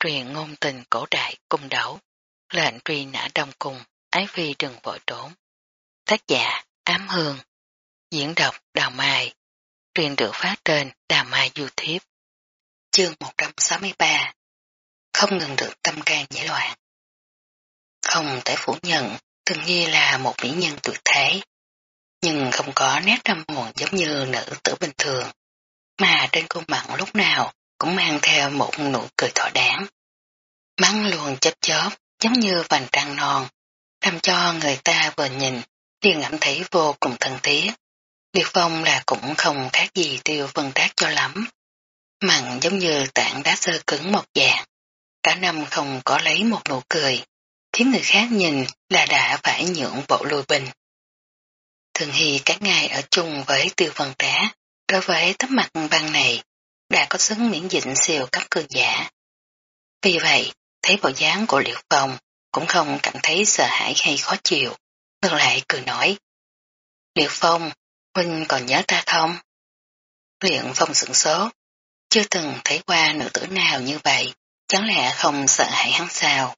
truyền ngôn tình cổ đại cung đấu, lệnh truy nã đông cung, ái phi đừng vội trốn. Tác giả Ám Hương, diễn đọc Đào Mai, truyền được phát trên Đào Mai YouTube. Chương 163 Không ngừng được tâm can giải loạn. Không thể phủ nhận, Từng Nhi là một mỹ nhân tuyệt thế, nhưng không có nét tâm hồn giống như nữ tử bình thường, mà trên khuôn mặt lúc nào cũng mang theo một nụ cười thỏa đáng. Mắng luôn chớp chớp, giống như vành trăng non, làm cho người ta vừa nhìn, liền cảm thấy vô cùng thân thiết. Liệt phong là cũng không khác gì tiêu vân tác cho lắm. Mặn giống như tảng đá sơ cứng một dạng. Cả năm không có lấy một nụ cười, khiến người khác nhìn là đã phải nhượng bộ lùi bình. Thường Hy các ngày ở chung với tiêu vân trá, đối với tấm mặt băng này, đã có sức miễn dịch siêu cấp cường giả. Vì vậy, thấy bộ dáng của Liệu Phong cũng không cảm thấy sợ hãi hay khó chịu, ngược lại cười nói. Liệu Phong, Huynh còn nhớ ta không? Liệu Phong sửng số, chưa từng thấy qua nữ tử nào như vậy, chẳng lẽ không sợ hãi hắn sao?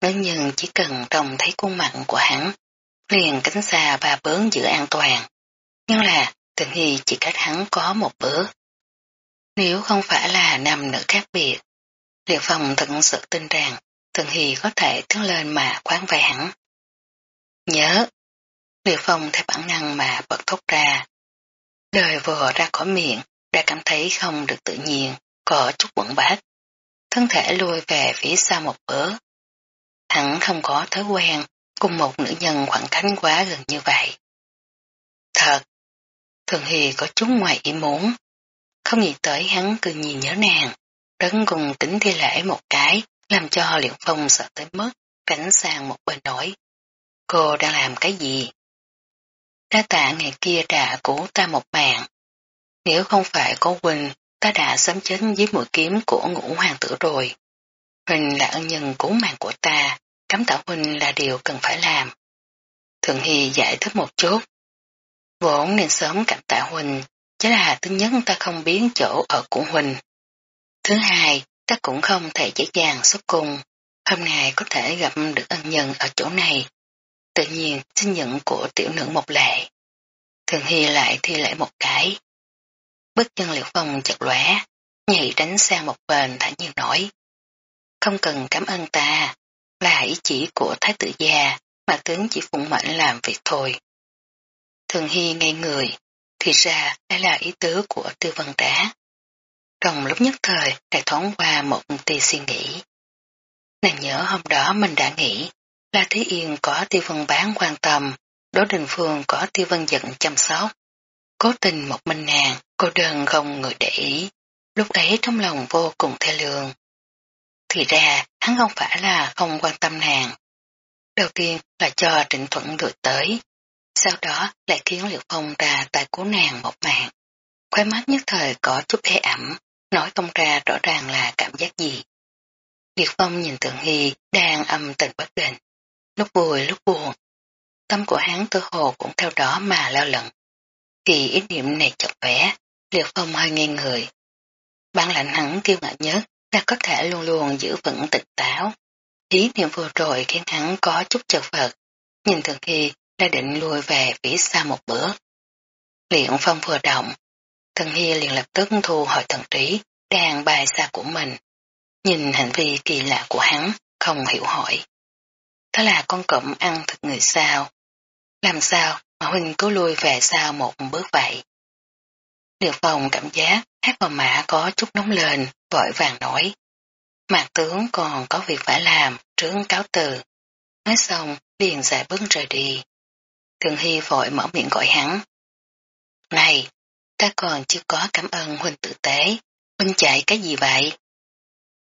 Nếu nhưng chỉ cần trông thấy khuôn mặt của hắn, liền cánh xa ba bớn giữ an toàn. Nhưng là tình hy chỉ cách hắn có một bước. Nếu không phải là nam nữ khác biệt, Liệt Phong thật sự tin rằng Thường Hy có thể tiến lên mà khoán vai hẳn. Nhớ, Liệt Phong theo bản năng mà bật thốt ra. Đời vừa ra khỏi miệng, đã cảm thấy không được tự nhiên, có chút quẩn bát. Thân thể lùi về phía sau một bữa. Hắn không có thói quen cùng một nữ nhân khoảng cách quá gần như vậy. Thật, Thường Hy có chút ngoài ý muốn. Không nghĩ tới hắn cứ nhìn nhớ nàng, đấng cùng tính thi lễ một cái, làm cho Liễu Phong sợ tới mức, cảnh sang một bên nổi. Cô đang làm cái gì? Đa tạ ngày kia đã cứu ta một mạng. Nếu không phải có Quỳnh, ta đã sớm chết với mũi kiếm của ngũ hoàng tử rồi. Huỳnh là ân nhân cứu mạng của ta, cắm tạo Huỳnh là điều cần phải làm. Thượng Hy giải thích một chút. Vốn nên sớm cảm tạ Huỳnh, chỉ là thứ nhất ta không biến chỗ ở của Huỳnh. Thứ hai, ta cũng không thể dễ dàng xuất cung. Hôm nay có thể gặp được ân nhân ở chỗ này. Tự nhiên xin nhận của tiểu nữ một lệ. Thường Hy lại thi lễ một cái. Bước chân liệu phong chật lóe, nhảy đánh sang một bên thả nhiên nổi. Không cần cảm ơn ta, là ý chỉ của thái tử gia, mà tướng chỉ phụng mệnh làm việc thôi. Thường Hy ngây người, thì ra đây là ý tứ của tư văn tá. Trong lúc nhất thời lại thoáng qua một tia suy nghĩ. Nàng nhớ hôm đó mình đã nghĩ là Thế Yên có tiêu vân bán quan tâm, Đỗ Đình Phương có tiêu vân giận chăm sóc. Cố tình một mình nàng, cô đơn không người để ý, lúc ấy trong lòng vô cùng thê lương. Thì ra, hắn không phải là không quan tâm nàng. Đầu tiên là cho Trịnh Thuận gửi tới, sau đó lại khiến Liệu Phong ra tại cứu nàng một mạng. Khóe mắt nhất thời có chút ế ẩm, nói không ra rõ ràng là cảm giác gì. Liệt Phong nhìn Tượng Hy đang âm tình bất định, lúc vui lúc buồn. Tâm của hắn tự hồ cũng theo đó mà lao lận. Khi ý niệm này chợt vẽ, Liệt Phong hơi ngây người. Bản lạnh hắn kiêu ngạo nhất là có thể luôn luôn giữ vững tỉnh táo. Ý niệm vừa rồi khiến hắn có chút chật vật, nhìn Thường Hy đã định lùi về phía xa một bữa. Liện Phong vừa động, Thần Hy liền lập tức thu hồi thần trí, đang bài xa của mình. Nhìn hành vi kỳ lạ của hắn, không hiểu hỏi. Đó là con cụm ăn thịt người sao? Làm sao mà Huynh cứ lui về sau một bước vậy? Điều phòng cảm giác hát vào mã có chút nóng lên, vội vàng nói. Mạc tướng còn có việc phải làm, trướng cáo từ. Nói xong, liền giải bước rời đi. Thường Hy vội mở miệng gọi hắn. Này, ta còn chưa có cảm ơn huynh tử tế, huynh chạy cái gì vậy?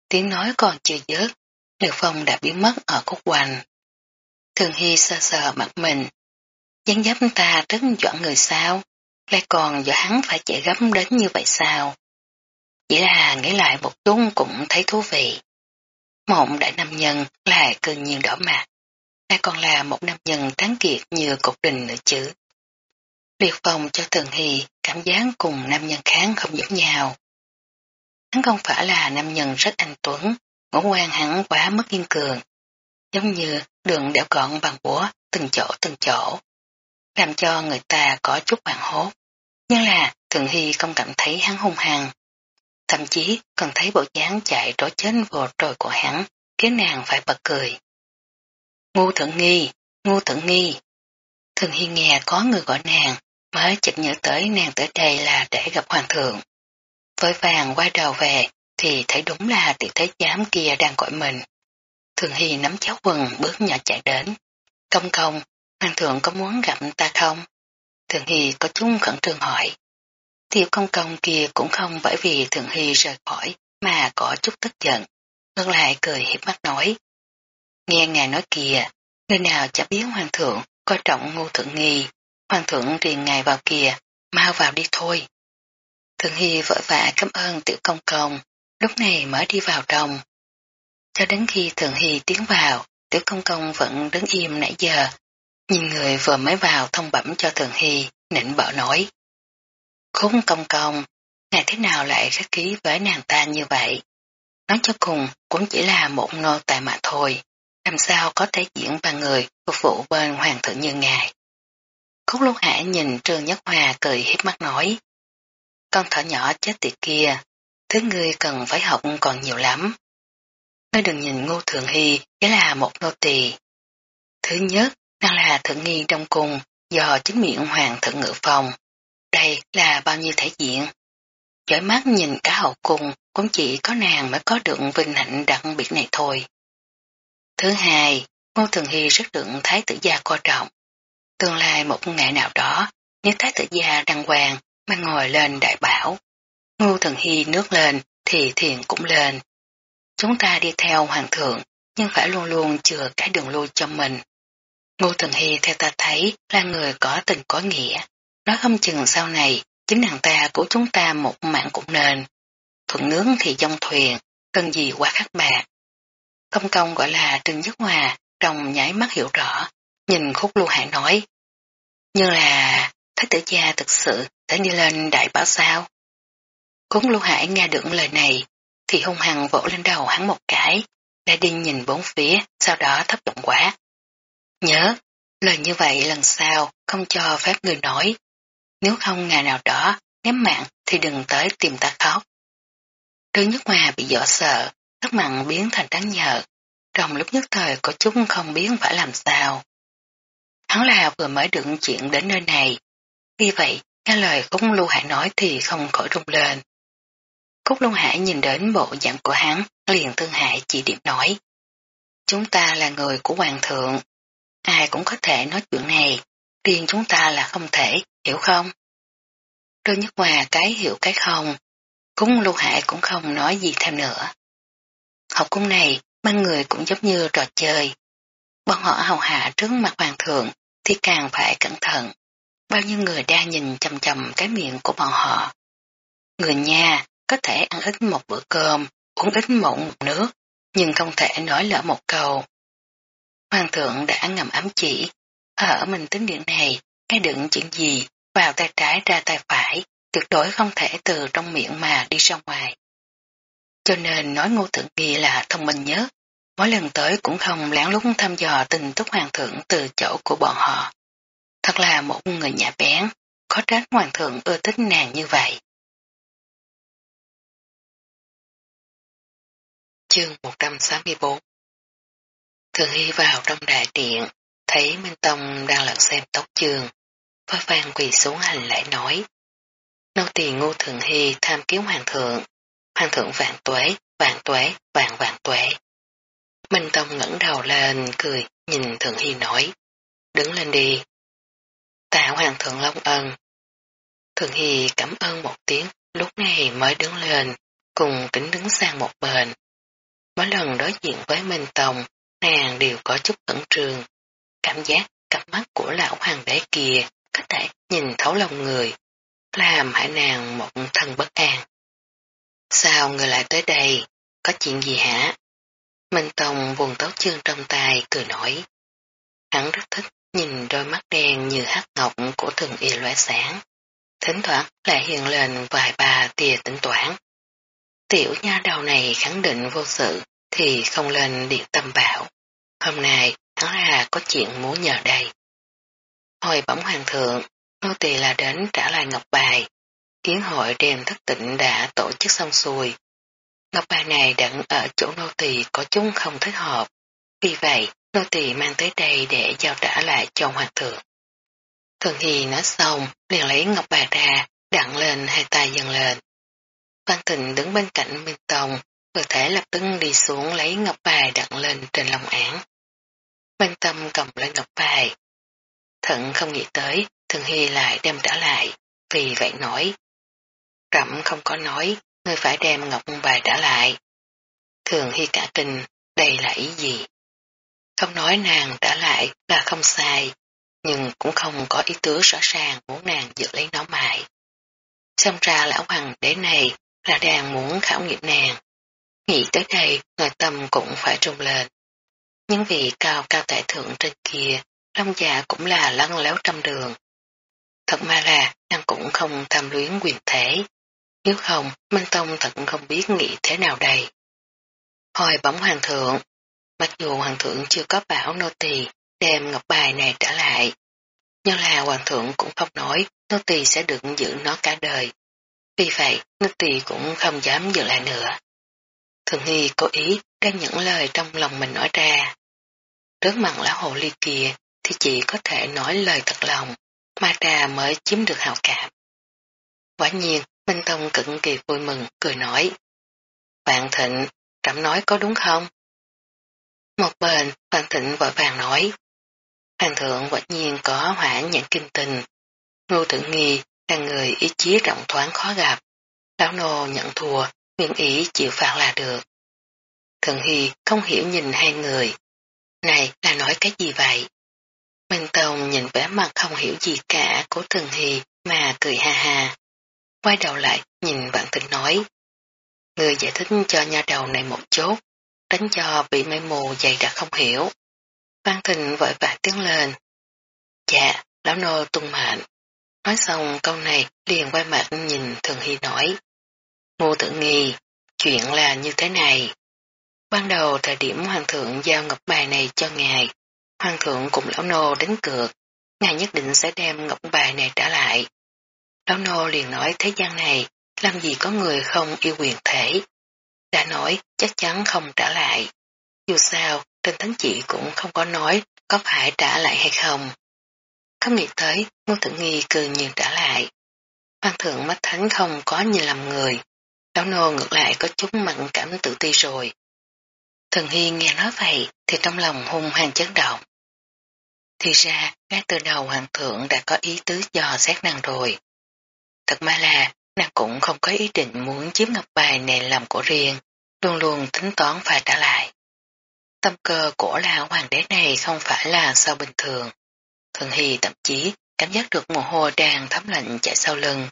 Tiếng nói còn chưa dứt, Liệt Phong đã biến mất ở khúc quanh. Thường Hy sơ sờ mặt mình, gián dấp ta rất dọn người sao, lại còn dọa hắn phải chạy gấp đến như vậy sao? Chỉ là nghĩ lại một chút cũng thấy thú vị. Mộng đại nam nhân lại cơn nhiên đỏ mặt, ta còn là một nam nhân tráng kiệt như cục đình nữa chứ. Liệt phòng cho Thường Hy cảm giác cùng nam nhân kháng không giống nhau. Hắn không phải là nam nhân rất anh tuấn, ngũ quan hắn quá mất kiên cường. Giống như đường đẽo gọn bằng búa từng chỗ từng chỗ. Làm cho người ta có chút hoảng hốt. Nhưng là Thường Hy không cảm thấy hắn hung hăng. Thậm chí còn thấy bộ dáng chạy trối chết vô trồi của hắn, khiến nàng phải bật cười. Ngu thượng nghi, ngu thượng nghi. Thường Hiên nghe có người gọi nàng, mới chợt nhớ tới nàng tới đây là để gặp hoàng thượng. Với vàng quay đầu về, thì thấy đúng là tiểu thế giám kia đang gọi mình. Thường Hy nắm cháo quần bước nhỏ chạy đến. Công công, hoàng thượng có muốn gặp ta không? Thường Hy có chung khẩn trương hỏi. Tiểu công công kia cũng không bởi vì Thường Hy rời khỏi mà có chút tức giận. Ngược lại cười hiếp mắt nói. Nghe ngài nói kìa, người nào chả biết hoàng thượng coi trọng ngu thượng nghi, hoàng thượng truyền ngài vào kìa, mau vào đi thôi. Thường Hy vội vã cảm ơn tiểu công công, lúc này mới đi vào trong. Cho đến khi Thường Hy tiến vào, tiểu công công vẫn đứng im nãy giờ, nhìn người vừa mới vào thông bẩm cho Thường Hy, nịnh bợ nói. Khốn công công, ngài thế nào lại khách ký với nàng ta như vậy? Nói cho cùng cũng chỉ là một nô tài mà thôi, làm sao có thể diễn bằng người phục vụ bên hoàng thượng như ngài. Cốt Lô hải nhìn Trương Nhất Hòa cười hiếp mắt nói. Con thỏ nhỏ chết tiệt kia, thứ ngươi cần phải học còn nhiều lắm. Ngươi đừng nhìn ngô thượng hy chỉ là một nô tỳ. Thứ nhất, đang là thượng nghi trong cung do chính miệng hoàng thượng ngự phòng. Đây là bao nhiêu thể diện. Chói mắt nhìn cả hậu cung cũng chỉ có nàng mới có được vinh hạnh đặc biệt này thôi. Thứ hai, Ngô Thường Hy rất được Thái tử gia coi trọng. Tương lai một ngày nào đó, nếu Thái tử gia đăng hoàng mà ngồi lên đại bảo, Ngô Thường Hy nước lên thì thiền cũng lên. Chúng ta đi theo hoàng thượng, nhưng phải luôn luôn chừa cái đường lui cho mình. Ngô Thường Hy theo ta thấy là người có tình có nghĩa. Nói không chừng sau này, chính nàng ta của chúng ta một mạng cũng nên. Thuận nướng thì dông thuyền, cần gì quá khắc bạc. Công công gọi là Trương Nhất Hòa, trong nháy mắt hiểu rõ, nhìn khúc lưu hải nói. Nhưng là, thái tử gia thực sự đã đi lên đại bảo sao? Cúng lưu hải nghe được lời này, thì hung hăng vỗ lên đầu hắn một cái, đã đi nhìn bốn phía, sau đó thấp giọng quá. Nhớ, lời như vậy lần sau không cho phép người nói. Nếu không ngày nào đó ném mạng thì đừng tới tìm ta khóc. Trương Nhất Hòa bị dọa sợ, sắc mặn biến thành trắng nhợt, trong lúc nhất thời có chút không biết phải làm sao. Hắn là vừa mới được chuyện đến nơi này, vì vậy nghe lời Cúc Lưu Hải nói thì không khỏi rung lên. Cúc Lưu Hải nhìn đến bộ dạng của hắn, liền thương hại chỉ điểm nói. Chúng ta là người của Hoàng thượng, ai cũng có thể nói chuyện này, riêng chúng ta là không thể, hiểu không? Trương Nhất Hòa cái hiểu cái không, Cúng Lưu Hải cũng không nói gì thêm nữa. Học cung này, mang người cũng giống như trò chơi. Bọn họ hầu hạ trước mặt hoàng thượng thì càng phải cẩn thận. Bao nhiêu người đang nhìn chầm chầm cái miệng của bọn họ. Người nhà có thể ăn ít một bữa cơm, uống ít một nước, nhưng không thể nói lỡ một câu. Hoàng thượng đã ngầm ám chỉ, ở mình tính điện này, cái đựng chuyện gì, vào tay trái ra tay phải, tuyệt đối không thể từ trong miệng mà đi ra ngoài. Cho nên nói ngô thượng nghi là thông minh nhất, mỗi lần tới cũng không lén lút thăm dò tình túc hoàng thượng từ chỗ của bọn họ. Thật là một người nhã bén, có trách hoàng thượng ưa thích nàng như vậy. Chương 164 Thường Hy vào trong đại điện, thấy Minh Tông đang lật xem tóc trường, phó vang quỳ xuống hành lễ nói. Nô tỳ ngô Thường Hy tham kiến hoàng thượng, hoàng thượng vạn tuế, vạn tuế, vạn vạn tuế. Minh Tông ngẩng đầu lên, cười, nhìn Thượng Hy nói, đứng lên đi. Tạ hoàng thượng long ân. Thượng Hy cảm ơn một tiếng, lúc này mới đứng lên, cùng kính đứng sang một bên. Mỗi lần đối diện với Minh Tông, nàng đều có chút cẩn trường. Cảm giác cặp mắt của lão hoàng đế kia có thể nhìn thấu lòng người, làm hại nàng một thân bất an. Sao người lại tới đây? Có chuyện gì hả? Minh Tông buồn tấu chương trong tay cười nổi. Hắn rất thích nhìn đôi mắt đen như hắc ngọc của thường y lóe sáng. Thỉnh thoảng lại hiện lên vài ba tia tỉnh toán. Tiểu nha đầu này khẳng định vô sự thì không lên điện tâm bảo. Hôm nay hắn là có chuyện muốn nhờ đây. Hồi bóng hoàng thượng, nô tỳ là đến trả lại ngọc bài. Kiến hội đêm thất tịnh đã tổ chức xong xuôi. Ngọc bà này đặng ở chỗ nô tỳ có chúng không thích hợp. Vì vậy, nô tỳ mang tới đây để giao trả lại cho hoàng thượng. Thường Hy nói xong, liền lấy ngọc bà ra, đặng lên hai tay dần lên. Văn Thịnh đứng bên cạnh Minh Tông, vừa thể lập tức đi xuống lấy ngọc bài đặt lên trên lòng án. Minh Tâm cầm lên ngọc bài. Thận không nghĩ tới, Thường Hy lại đem trả lại, vì vậy nói. Trẩm không có nói, ngươi phải đem ngọc bài trả lại. Thường Hy cả kinh, đây là ý gì? Không nói nàng trả lại là không sai, nhưng cũng không có ý tứ rõ ràng muốn nàng giữ lấy nó mãi. Xem ra lão hoàng đế này là đang muốn khảo nghiệm nàng. Nghĩ tới đây, nội tâm cũng phải trung lên. Những vị cao cao tại thượng trên kia, Long già cũng là lăn léo trăm đường. Thật mà là, nàng cũng không tham luyến quyền thể. Nếu không, Minh Tông thật không biết nghĩ thế nào đây. Hồi bóng hoàng thượng, mặc dù hoàng thượng chưa có bảo nô tỳ đem ngọc bài này trả lại, nhưng là hoàng thượng cũng không nói nô tỳ sẽ được giữ nó cả đời. Vì vậy, nô tỳ cũng không dám giữ lại nữa. Thường Nghi cố ý đem những lời trong lòng mình nói ra. Trước mặt lão hồ ly kia thì chỉ có thể nói lời thật lòng, mà trà mới chiếm được hào cảm. Quả nhiên, Minh Tông cực kỳ vui mừng, cười nói. Vạn Thịnh, trẫm nói có đúng không? Một bên, Vạn Thịnh vội vàng nói. Hoàng thượng quả nhiên có hỏa nhãn kinh tình. Ngô Tử Nghi là người ý chí rộng thoáng khó gặp. Lão nô nhận thua, nguyện ý chịu phạt là được. Thần Hy không hiểu nhìn hai người. Này là nói cái gì vậy? Minh Tông nhìn vẻ mặt không hiểu gì cả của Thần Hy mà cười ha ha. Quay đầu lại nhìn bạn tình nói. Người giải thích cho nha đầu này một chút, tránh cho bị mây mù dày đặc không hiểu. Văn Thịnh vội vã tiếng lên. Dạ, lão nô tung mạnh Nói xong câu này liền quay mặt nhìn Thường Hy nói. Ngô tự nghi, chuyện là như thế này. Ban đầu thời điểm hoàng thượng giao ngọc bài này cho ngài, hoàng thượng cùng lão nô đến cược, ngài nhất định sẽ đem ngọc bài này trả lại. Lão nô liền nói thế gian này, làm gì có người không yêu quyền thể. Đã nói chắc chắn không trả lại. Dù sao, trên thánh chỉ cũng không có nói có phải trả lại hay không. Không nghĩ tới, Ngô Tử Nghi cười nhiên trả lại. Hoàng thượng mắt thánh không có như làm người. Lão nô ngược lại có chút mặn cảm tự ti rồi. Thần Hy nghe nói vậy thì trong lòng hung hăng chấn động. Thì ra, ngay từ đầu hoàng thượng đã có ý tứ dò xét nàng rồi. Thật mà là, nàng cũng không có ý định muốn chiếm ngọc bài này làm của riêng, luôn luôn tính toán phải trả lại. Tâm cơ của lão hoàng đế này không phải là sao bình thường. Thường Hy thậm chí cảm giác được mồ hôi đang thấm lạnh chạy sau lưng.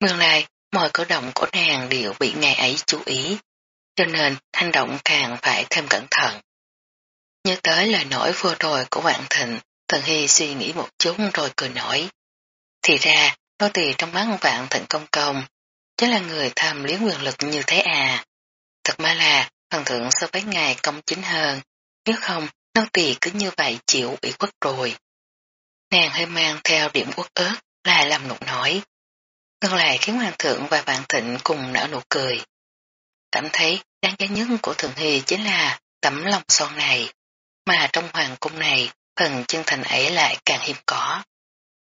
Nguyên lai, mọi cử động của nàng đều bị ngài ấy chú ý, cho nên hành động càng phải thêm cẩn thận. Nhớ tới lời nổi vừa rồi của hoàng Thịnh, Thần Hy suy nghĩ một chút rồi cười nổi. Thì ra, nô tỳ trong mắt Vạn Thịnh công công, chính là người tham liếng quyền lực như thế à. Thật mà là, thần thượng so với ngài công chính hơn, nếu không, nô tỳ cứ như vậy chịu ủy khuất rồi. Nàng hơi mang theo điểm uất ớt, là làm nụ nói. Ngân lại khiến hoàng thượng và vạn thịnh cùng nở nụ cười. Cảm thấy đáng giá nhất của Thượng Hy chính là tấm lòng son này, mà trong hoàng cung này phần chân thành ấy lại càng hiếm có.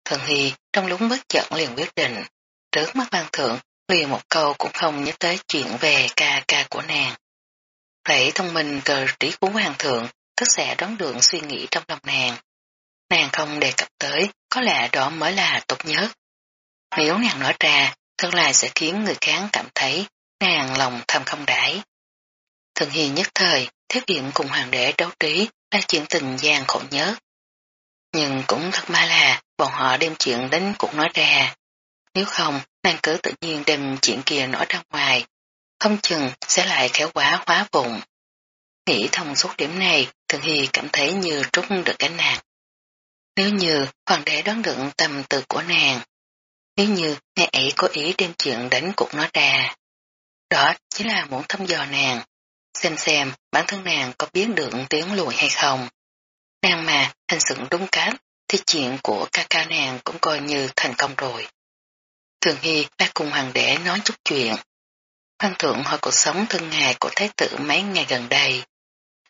Thần Hy trong lúc bất chợt liền quyết định, trước mắt ban thượng liền một câu cũng không nhớ tới chuyện về ca ca của nàng. Rảy thông minh cờ trí của hoàng thượng tất sẽ đoán được suy nghĩ trong lòng nàng. Nàng không đề cập tới, có lẽ đó mới là tốt nhất. Nếu nàng nói ra, tương lai sẽ khiến người khác cảm thấy nàng lòng thầm không đãi. Thường hi nhất thời, thiết điện cùng hoàng đế đấu trí là chuyện tình gian khổ nhất. Nhưng cũng thật ma là bọn họ đem chuyện đến cũng nói ra. Nếu không, nàng cứ tự nhiên đem chuyện kia nói ra ngoài, không chừng sẽ lại khéo quá hóa vùng. Nghĩ thông suốt điểm này, Thường Hy cảm thấy như trút được cái nàng. Nếu như hoàng đế đoán được tâm tư của nàng, nếu như ngài ấy có ý đem chuyện đánh cục nó ra, Đó chính là muốn thăm dò nàng, xem xem bản thân nàng có biết được tiếng lùi hay không. Nàng mà hành sự đúng cách thì chuyện của ca ca nàng cũng coi như thành công rồi. Thường Hy đã cùng hoàng đế nói chút chuyện. Hoàng thượng hỏi cuộc sống thân ngày của thái tử mấy ngày gần đây.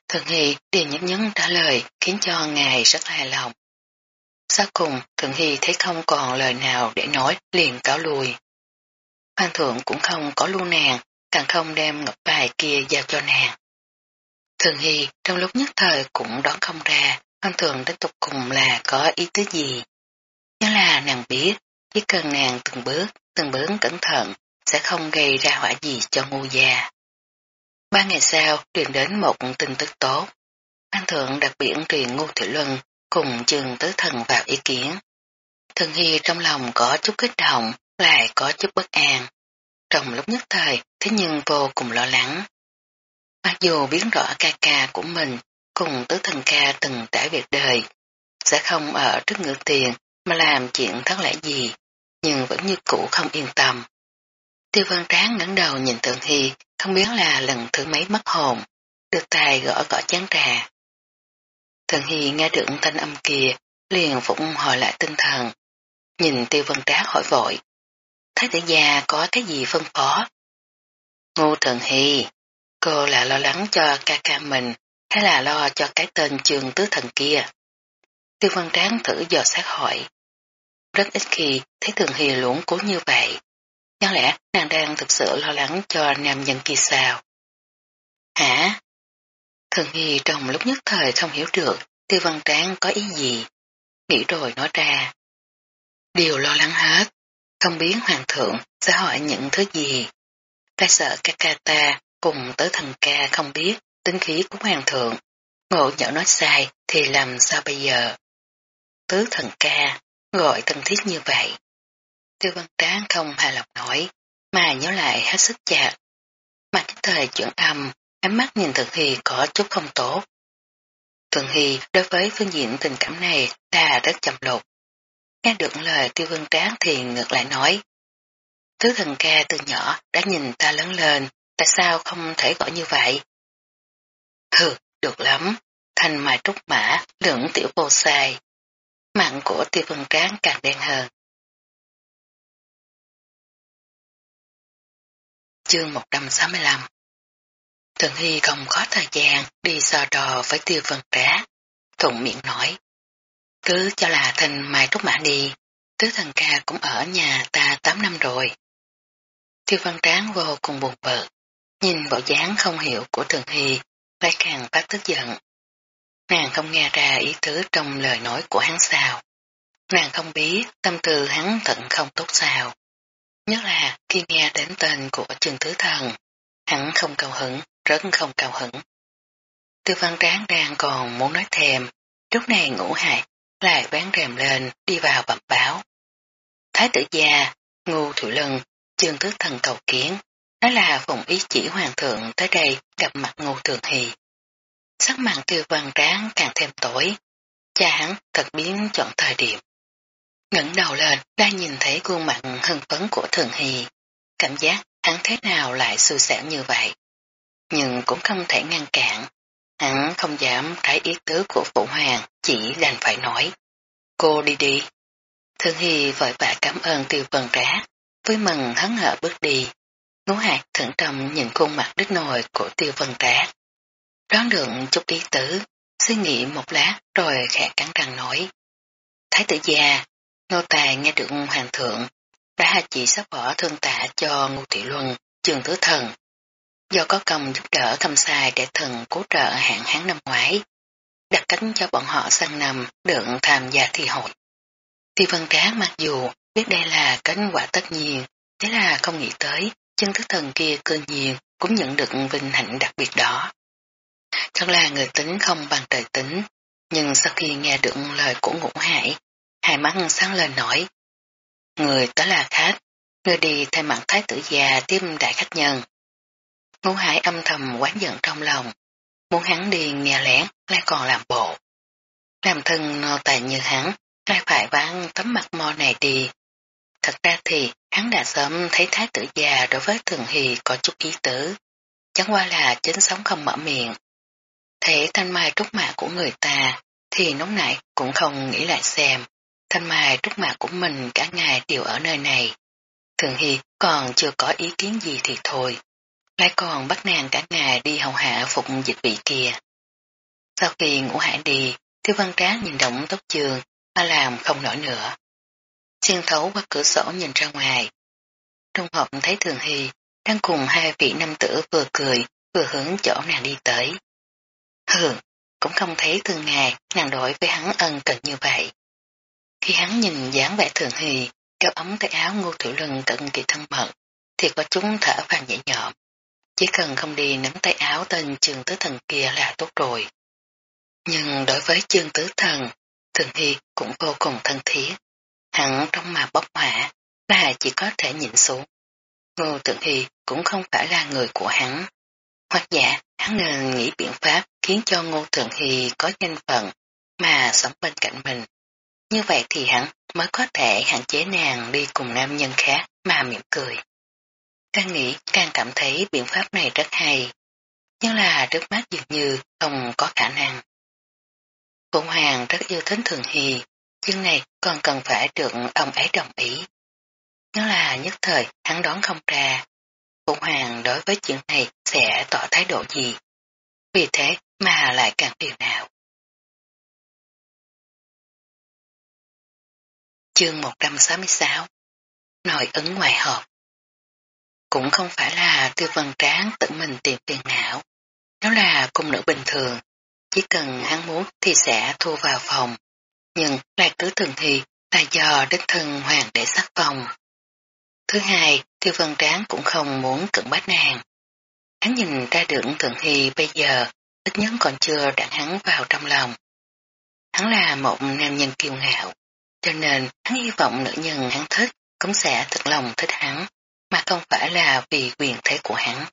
Thường Hy đều nhấn nhấn trả lời khiến cho ngài rất hài lòng. Sau cùng, Thường Hy thấy không còn lời nào để nói liền cáo lui. Hoàng thượng cũng không có lưu nàng, càng không đem ngọc bài kia giao cho nàng. Thường Hy trong lúc nhất thời cũng đoán không ra Hoàng thượng đến tục cùng là có ý tứ gì. Nhớ là nàng biết, chỉ cần nàng từng bước, từng bước cẩn thận, sẽ không gây ra họa gì cho ngu già. Ba ngày sau, truyền đến một tin tức tốt. Phan thượng đặc biệt truyền ngu thị luân cùng trường tứ thần vào ý kiến. Thường Hy trong lòng có chút kích động, lại có chút bất an. Trong lúc nhất thời, thế nhưng vô cùng lo lắng. Mặc dù biến rõ ca ca của mình cùng tứ thần ca từng trải việc đời, sẽ không ở trước ngược tiền mà làm chuyện thất lẽ gì, nhưng vẫn như cũ không yên tâm. Tiêu văn tráng ngẩng đầu nhìn Thượng Hy, không biết là lần thứ mấy mất hồn, được tài gõ gõ chán trà. Thượng Hy nghe được thanh âm kia, liền phụng hồi lại tinh thần, nhìn tiêu văn tráng hỏi vội. Thái tử già có cái gì phân phó? Ngô Thượng Hy, cô là lo lắng cho ca ca mình, hay là lo cho cái tên trường tứ thần kia? Tiêu văn tráng thử dò xét hỏi. Rất ít khi thấy thường hì luống cố như vậy. Chẳng lẽ nàng đang thực sự lo lắng cho nam nhân kia sao? Hả? Thường hì trong lúc nhất thời không hiểu được tiêu văn tráng có ý gì. Nghĩ rồi nói ra. Điều lo lắng hết. Không biết hoàng thượng sẽ hỏi những thứ gì. Ta sợ ca ca ta cùng tới thần ca không biết tính khí của hoàng thượng. Ngộ nhỡ nói sai thì làm sao bây giờ? Tứ thần ca, gọi thân thiết như vậy. Tiêu văn tráng không hài lòng nổi, mà nhớ lại hết sức chặt. Mà cái thời chuyển âm, ánh mắt nhìn Thường Hy có chút không tốt. Thường Hy đối với phương diện tình cảm này là rất chậm lục. Nghe được lời tiêu văn tráng thì ngược lại nói. Tứ thần ca từ nhỏ đã nhìn ta lớn lên, tại sao không thể gọi như vậy? Hừ, được lắm, thành mà trúc mã, lưỡng tiểu vô sai. Mạng của tiêu vân tráng càng đen hơn. Chương 165 Thường Hy không có thời gian đi so đò với tiêu vân trá, thuận miệng nói. Cứ cho là thành mai trúc mã đi, tứ thần ca cũng ở nhà ta 8 năm rồi. Tiêu văn tráng vô cùng buồn bực, nhìn bộ dáng không hiểu của Thường Hy lại càng phát tức giận. Nàng không nghe ra ý tứ trong lời nói của hắn sao. Nàng không biết tâm tư hắn thận không tốt sao. Nhất là khi nghe đến tên của trường thứ thần, hắn không cao hứng, rất không cao hứng. Tư văn tráng đang còn muốn nói thèm, lúc này ngủ hại, lại ván rèm lên, đi vào bẩm báo. Thái tử già ngu thủ lân, trường thứ thần cầu kiến, đó là phụng ý chỉ hoàng thượng tới đây gặp mặt ngô thường hì. Sắc mặt tiêu văn ráng càng thêm tối. Cha hắn thật biến chọn thời điểm. ngẩng đầu lên, đã nhìn thấy gương mặt hưng phấn của thường hì. Cảm giác hắn thế nào lại xui xẻo như vậy. Nhưng cũng không thể ngăn cản. Hắn không dám trái ý tứ của phụ hoàng, chỉ đành phải nói. Cô đi đi. Thường Hy vội vã cảm ơn tiêu vân rá, với mừng hấn hở bước đi. Ngũ hạt thận trầm nhìn khuôn mặt đứt nồi của tiêu vân trá. Đoán được chút ý tứ, suy nghĩ một lát rồi khẽ cắn răng nói. Thái tử già, nô tài nghe được hoàng thượng, đã chỉ sắp bỏ thương tạ cho ngô thị luân, trường tứ thần. Do có công giúp đỡ thâm sai để thần cứu trợ hạng hán năm ngoái, đặt cánh cho bọn họ sang năm được tham gia thi hội. tiêu vân trá mặc dù biết đây là kết quả tất nhiên, thế là không nghĩ tới chân thức thần kia cơ nhiên cũng nhận được vinh hạnh đặc biệt đó. Thật là người tính không bằng trời tính, nhưng sau khi nghe được lời của ngũ hải, hai mắt sáng lên nổi. Người tới là khách, người đi thay mặt thái tử già tiếp đại khách nhân. Ngũ hải âm thầm quán giận trong lòng, muốn hắn đi nghe lén lại còn làm bộ. Làm thân nô tài như hắn, lại phải bán tấm mặt mò này đi. Thật ra thì hắn đã sớm thấy thái tử già đối với thường hì có chút ý tứ. Chẳng qua là chính sống không mở miệng. thấy thanh mai trúc mạ của người ta thì nóng nảy cũng không nghĩ lại xem. Thanh mai trúc mạ của mình cả ngày đều ở nơi này. Thường hy còn chưa có ý kiến gì thì thôi. Lại còn bắt nàng cả ngày đi hầu hạ phục dịch vị kia. Sau khi ngủ hải đi, tiêu văn trác nhìn động tóc trường ba làm không nổi nữa. Xuyên thấu qua cửa sổ nhìn ra ngoài. Trung hộp thấy Thường Hy đang cùng hai vị nam tử vừa cười vừa hướng chỗ nàng đi tới. Hừ, cũng không thấy thường ngày nàng đổi với hắn ân cần như vậy. Khi hắn nhìn dáng vẻ Thường Hy kéo ống tay áo ngô tiểu lưng cận kỳ thân mật thì có chúng thở vàng nhẹ nhõm. Chỉ cần không đi nắm tay áo tên trường tứ thần kia là tốt rồi. Nhưng đối với chương tứ thần, Thường Hy cũng vô cùng thân thiết. Hắn trong mà bốc hỏa, là chỉ có thể nhịn xuống. Ngô Tượng Hy cũng không phải là người của hắn. Hoặc giả, hắn nên nghĩ biện pháp khiến cho Ngô Tượng Hy có danh phận mà sống bên cạnh mình. Như vậy thì hắn mới có thể hạn chế nàng đi cùng nam nhân khác mà mỉm cười. Càng nghĩ càng cảm thấy biện pháp này rất hay, nhưng là trước mắt dường như không có khả năng. Phụ hoàng rất yêu thích Thường Hy, chương này còn cần phải được ông ấy đồng ý. Nó là nhất thời hắn đón không ra, Phụ hoàng đối với chuyện này sẽ tỏ thái độ gì. Vì thế mà lại càng phiền nào. Chương 166 Nội ứng ngoài hộp Cũng không phải là tiêu vân tráng tự mình tìm phiền não. Nó là cung nữ bình thường, chỉ cần hắn muốn thì sẽ thu vào phòng. Nhưng lại cứ thường thì là do đích thân hoàng để sắc phòng. Thứ hai, tiêu vân tráng cũng không muốn cận bách nàng. Hắn nhìn ra được thường hy bây giờ ít nhất còn chưa đặt hắn vào trong lòng. Hắn là một nam nhân kiêu ngạo, cho nên hắn hy vọng nữ nhân hắn thích cũng sẽ thật lòng thích hắn, mà không phải là vì quyền thế của hắn.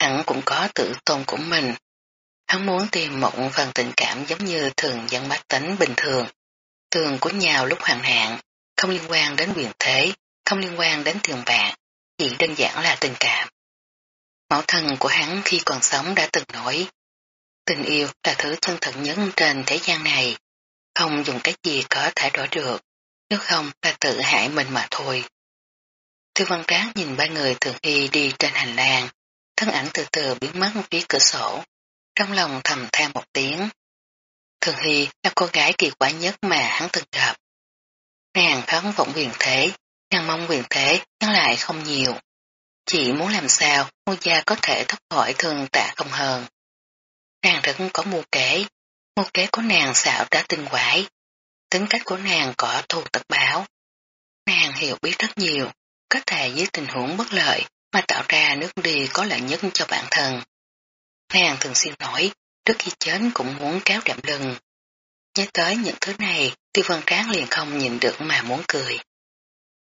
Hắn cũng có tự tôn của mình. Hắn muốn tìm một phần tình cảm giống như thường dân bác tính bình thường, thường của nhau lúc hoàn hạn, không liên quan đến quyền thế, không liên quan đến tiền bạc, chỉ đơn giản là tình cảm. Mẫu thân của hắn khi còn sống đã từng nói, tình yêu là thứ chân thật nhất trên thế gian này, không dùng cái gì có thể đổi được, nếu không là tự hại mình mà thôi. Thư văn trác nhìn ba người thường hy đi trên hành lang, thân ảnh từ từ biến mất phía cửa sổ, trong lòng thầm than một tiếng. Thường hy là cô gái kỳ quả nhất mà hắn từng gặp. Nàng khát vọng quyền thế, nàng mong quyền thế nhưng lại không nhiều. Chỉ muốn làm sao ngôi gia có thể thoát khỏi thương tạ không hơn. Nàng rất có mưu kế, mưu kế của nàng xạo đã tinh quái, tính cách của nàng có thù tật báo. Nàng hiểu biết rất nhiều, có thể dưới tình huống bất lợi mà tạo ra nước đi có lợi nhất cho bản thân. Nàng thường xuyên nói, trước khi chết cũng muốn kéo đệm lưng. Nhớ tới những thứ này, tiêu vân tráng liền không nhìn được mà muốn cười.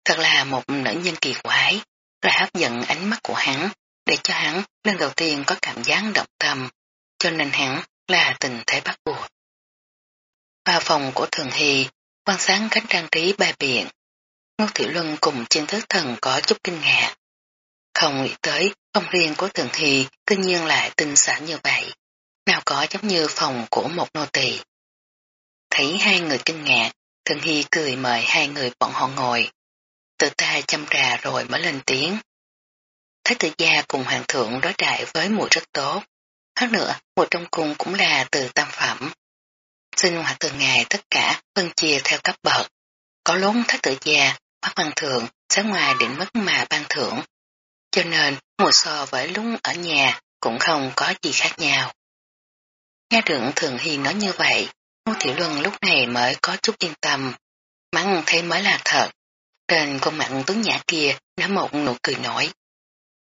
Thật là một nữ nhân kỳ quái, là hấp dẫn ánh mắt của hắn, để cho hắn lần đầu tiên có cảm giác động tâm, cho nên hắn là tình thế bắt buộc. Vào phòng của Thường Hy, quan sáng cánh trang trí ba biển, Ngô Tiểu Luân cùng trên thức thần có chút kinh ngạc. Không nghĩ tới, phòng riêng của Thường Hy tự nhiên lại tinh xảo như vậy, nào có giống như phòng của một nô tỳ. Thấy hai người kinh ngạc, Thường Hy cười mời hai người bọn họ ngồi, tự ta chăm trà rồi mới lên tiếng. Thái tử gia cùng hoàng thượng đối đại với mùi rất tốt. Hơn nữa, mùi trong cung cũng là từ tam phẩm. Xin hòa từ ngài tất cả phân chia theo cấp bậc. Có lốn thái tử gia, bác hoàng thượng sẽ ngoài định mức mà ban thưởng. Cho nên, mùa so với lúc ở nhà cũng không có gì khác nhau. Nghe được Thường Hy nói như vậy, Ngô Thị Luân lúc này mới có chút yên tâm. Mắng thấy mới là thật. Trên con mặt tuấn nhã kia đã một nụ cười nổi.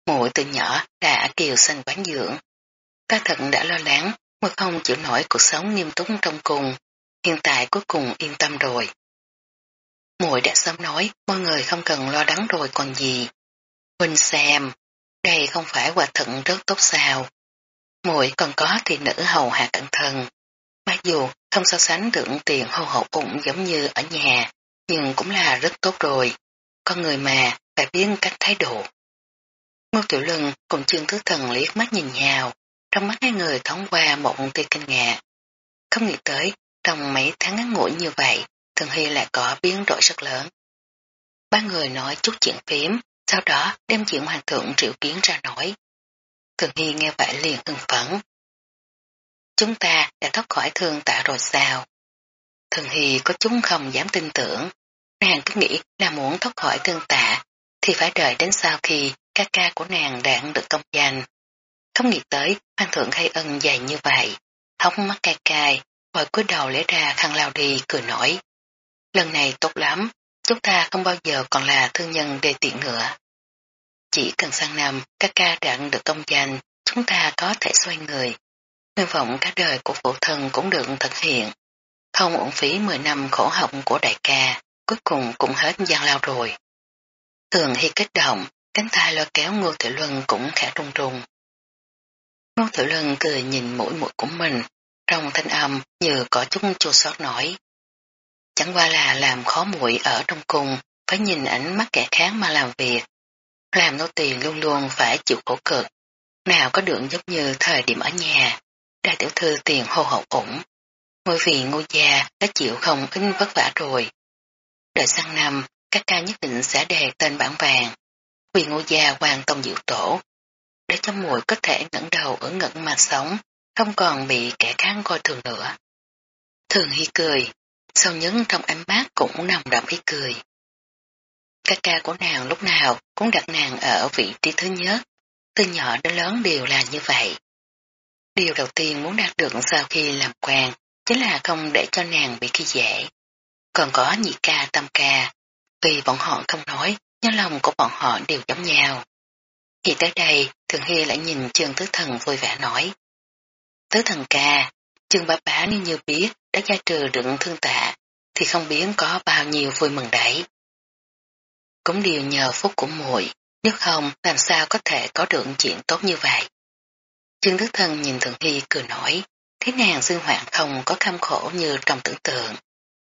Muội từ nhỏ đã kiều sinh quán dưỡng. Ta thật đã lo lắng, mà không chịu nổi cuộc sống nghiêm túc trong cùng. Hiện tại cuối cùng yên tâm rồi. Muội đã sớm nói, mọi người không cần lo lắng rồi còn gì. Huynh xem, đây không phải quà thận rất tốt sao. Muội còn có thì nữ hầu hạ cẩn thận. Mặc dù không so sánh được tiền hô hậu ủng giống như ở nhà, nhưng cũng là rất tốt rồi. con người mà phải biến cách thái độ. Ngô Tiểu Lân cùng Trương Thứ Thần liếc mắt nhìn nhau, trong mắt hai người thoáng qua một tia kinh ngạc. Không nghĩ tới, trong mấy tháng ngắn ngủi như vậy, Thường Hy lại có biến đổi rất lớn. Ba người nói chút chuyện phím, sau đó đem chuyện hoàng thượng triệu kiến ra nói. Thường Hy nghe vậy liền hưng phấn. Chúng ta đã thoát khỏi thương tạ rồi sao? Thường Hy có chúng không dám tin tưởng. Nàng cứ nghĩ là muốn thoát khỏi thương tạ, thì phải đợi đến sau khi ca ca của nàng đạn được công danh. Không nghĩ tới hoàng thượng hay ân dài như vậy. Hóc mắt cay cay, rồi cúi đầu lấy ra khăn lao đi cười nổi. Lần này tốt lắm, chúng ta không bao giờ còn là thương nhân đề tiện ngựa Chỉ cần sang năm các ca đạn được công danh, chúng ta có thể xoay người. Nguyện vọng cả đời của phụ thân cũng được thực hiện. Không uổng phí 10 năm khổ học của đại ca, cuối cùng cũng hết gian lao rồi. Thường khi kích động, cánh tay lo kéo Ngô Tiểu Luân cũng khẽ trung rung. Ngô Tiểu Luân cười nhìn mũi mũi của mình, trong thanh âm như có chút chua xót nổi. Chẳng qua là làm khó muội ở trong cung, phải nhìn ảnh mắt kẻ khác mà làm việc. Làm nô tỳ luôn luôn phải chịu khổ cực. Nào có được giống như thời điểm ở nhà, đại tiểu thư tiền hô hậu ủng. Ngôi vì ngô gia đã chịu không ít vất vả rồi. Đợi sang năm, các ca nhất định sẽ đề tên bản vàng. Vì ngô gia hoàng tông diệu tổ. Để cho muội có thể ngẩng đầu ở ngẩn mặt sống, không còn bị kẻ khác coi thường nữa. Thường hy cười, sau nhấn trong ánh mắt cũng nằm đậm ý cười. Ca ca của nàng lúc nào cũng đặt nàng ở vị trí thứ nhất, từ nhỏ đến lớn đều là như vậy. Điều đầu tiên muốn đạt được sau khi làm quan chính là không để cho nàng bị khi dễ. Còn có nhị ca tam ca, vì bọn họ không nói, nhưng lòng của bọn họ đều giống nhau. Khi tới đây, Thường Hy lại nhìn Trương Tứ Thần vui vẻ nói. Tứ Thần ca, Trương bá bá nếu như biết đã gia trừ đựng thương tạ, thì không biết có bao nhiêu vui mừng đấy. Cũng đều nhờ phúc của muội, nếu không làm sao có thể có được chuyện tốt như vậy. Trương Đức Thân nhìn Thượng Hy cười nói, thế nàng Dương Hoạn không có cam khổ như trong tưởng tượng.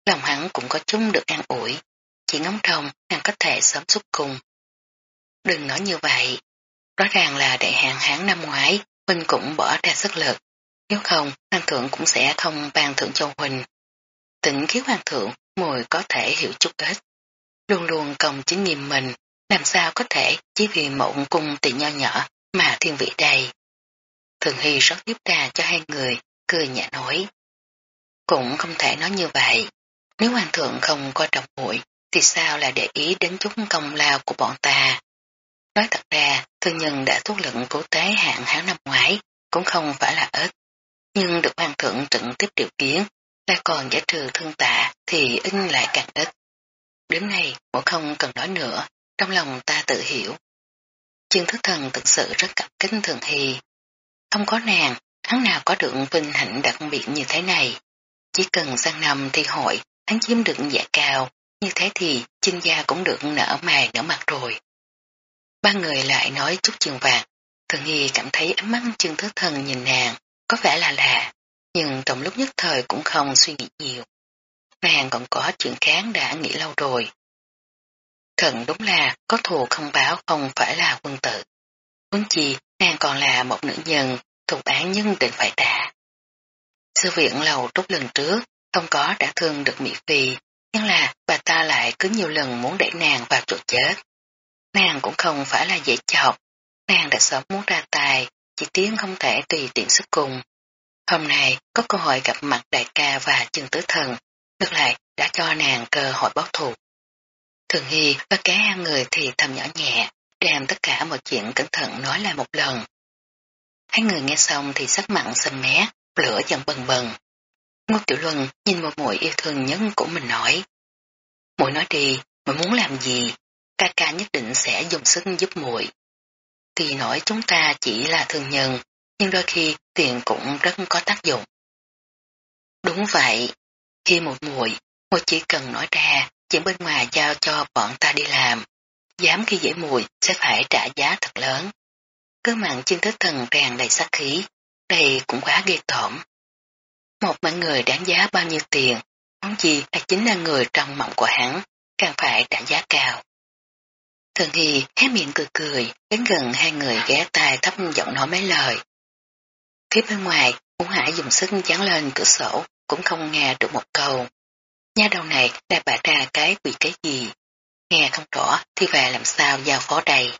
Lòng hắn cũng có chung được an ủi, chỉ ngóng trông nàng có thể sớm xuất cung. Đừng nói như vậy, rõ ràng là đại hạn hán năm ngoái, Huynh cũng bỏ ra sức lực, nếu không hoàng thượng cũng sẽ không ban thưởng cho Huynh. Tỉnh khiếu hoàng thượng mùi có thể hiểu chút ít. Luôn luôn công chính nghiêm mình, làm sao có thể chỉ vì mộng cung tỷ nho nhỏ mà thiên vị đầy Thường Hy rót tiếp trà cho hai người, cười nhẹ nói. Cũng không thể nói như vậy. Nếu hoàng thượng không coi trọng muội thì sao lại để ý đến chút công lao của bọn ta. Nói thật ra, thương nhân đã thuốc lựng cứu tế hạng hán năm ngoái, cũng không phải là ít. Nhưng được hoàng thượng trực tiếp điều kiến, lại còn giải trừ thương tạ thì in lại càng ít. Đến nay, mỗi không cần nói nữa, trong lòng ta tự hiểu. Chương thức thần thực sự rất cảm kính thường hy. Không có nàng, hắn nào có được vinh hạnh đặc biệt như thế này. Chỉ cần sang năm thi hội, hắn chiếm được giả cao, như thế thì chinh gia cũng được nở mày nở mặt rồi. Ba người lại nói chút chuyện vàng, thường nghi cảm thấy ánh mắt chương thức thần nhìn nàng, có vẻ là lạ, nhưng trong lúc nhất thời cũng không suy nghĩ nhiều. Nàng còn có chuyện kháng đã nghĩ lâu rồi. Thần đúng là có thù không báo không phải là quân tử. Quân chi, nàng còn là một nữ nhân, thuộc án nhân định phải trả. Sư viện lầu trúc lần trước, không có đã thương được Mỹ Phi, nhưng là bà ta lại cứ nhiều lần muốn đẩy nàng vào chỗ chết. Nàng cũng không phải là dễ chọc, nàng đã sớm muốn ra tài, chỉ tiếng không thể tùy tiện sức cùng. Hôm nay có cơ hội gặp mặt đại ca và chân tứ thần, ngược lại đã cho nàng cơ hội báo thù. Thường Hy và cái hai người thì thầm nhỏ nhẹ, đem tất cả mọi chuyện cẩn thận nói lại một lần. Hai người nghe xong thì sắc mặn xanh mé, lửa dần bần bần. Ngô Tiểu Luân nhìn một mũi yêu thương nhân của mình nói. Mũi nói đi, muội muốn làm gì, ca ca nhất định sẽ dùng sức giúp muội. Thì nói chúng ta chỉ là thường nhân, nhưng đôi khi tiền cũng rất có tác dụng. Đúng vậy, khi một muội, muội chỉ cần nói ra, chuyện bên ngoài giao cho bọn ta đi làm, dám khi dễ mùi sẽ phải trả giá thật lớn. Cứ mặn chân thức thần tràn đầy sát khí, đây cũng quá ghê tởm. Một mạng người đáng giá bao nhiêu tiền, món gì là chính là người trong mộng của hắn, càng phải trả giá cao thường Hy hé miệng cười cười, đến gần hai người ghé tai thấp giọng nói mấy lời. Phía bên ngoài, Uống Hải dùng sức dán lên cửa sổ, cũng không nghe được một câu. Nha đầu này đã bả ra cái quỷ cái gì. Nghe không rõ thì về làm sao giao phó đây.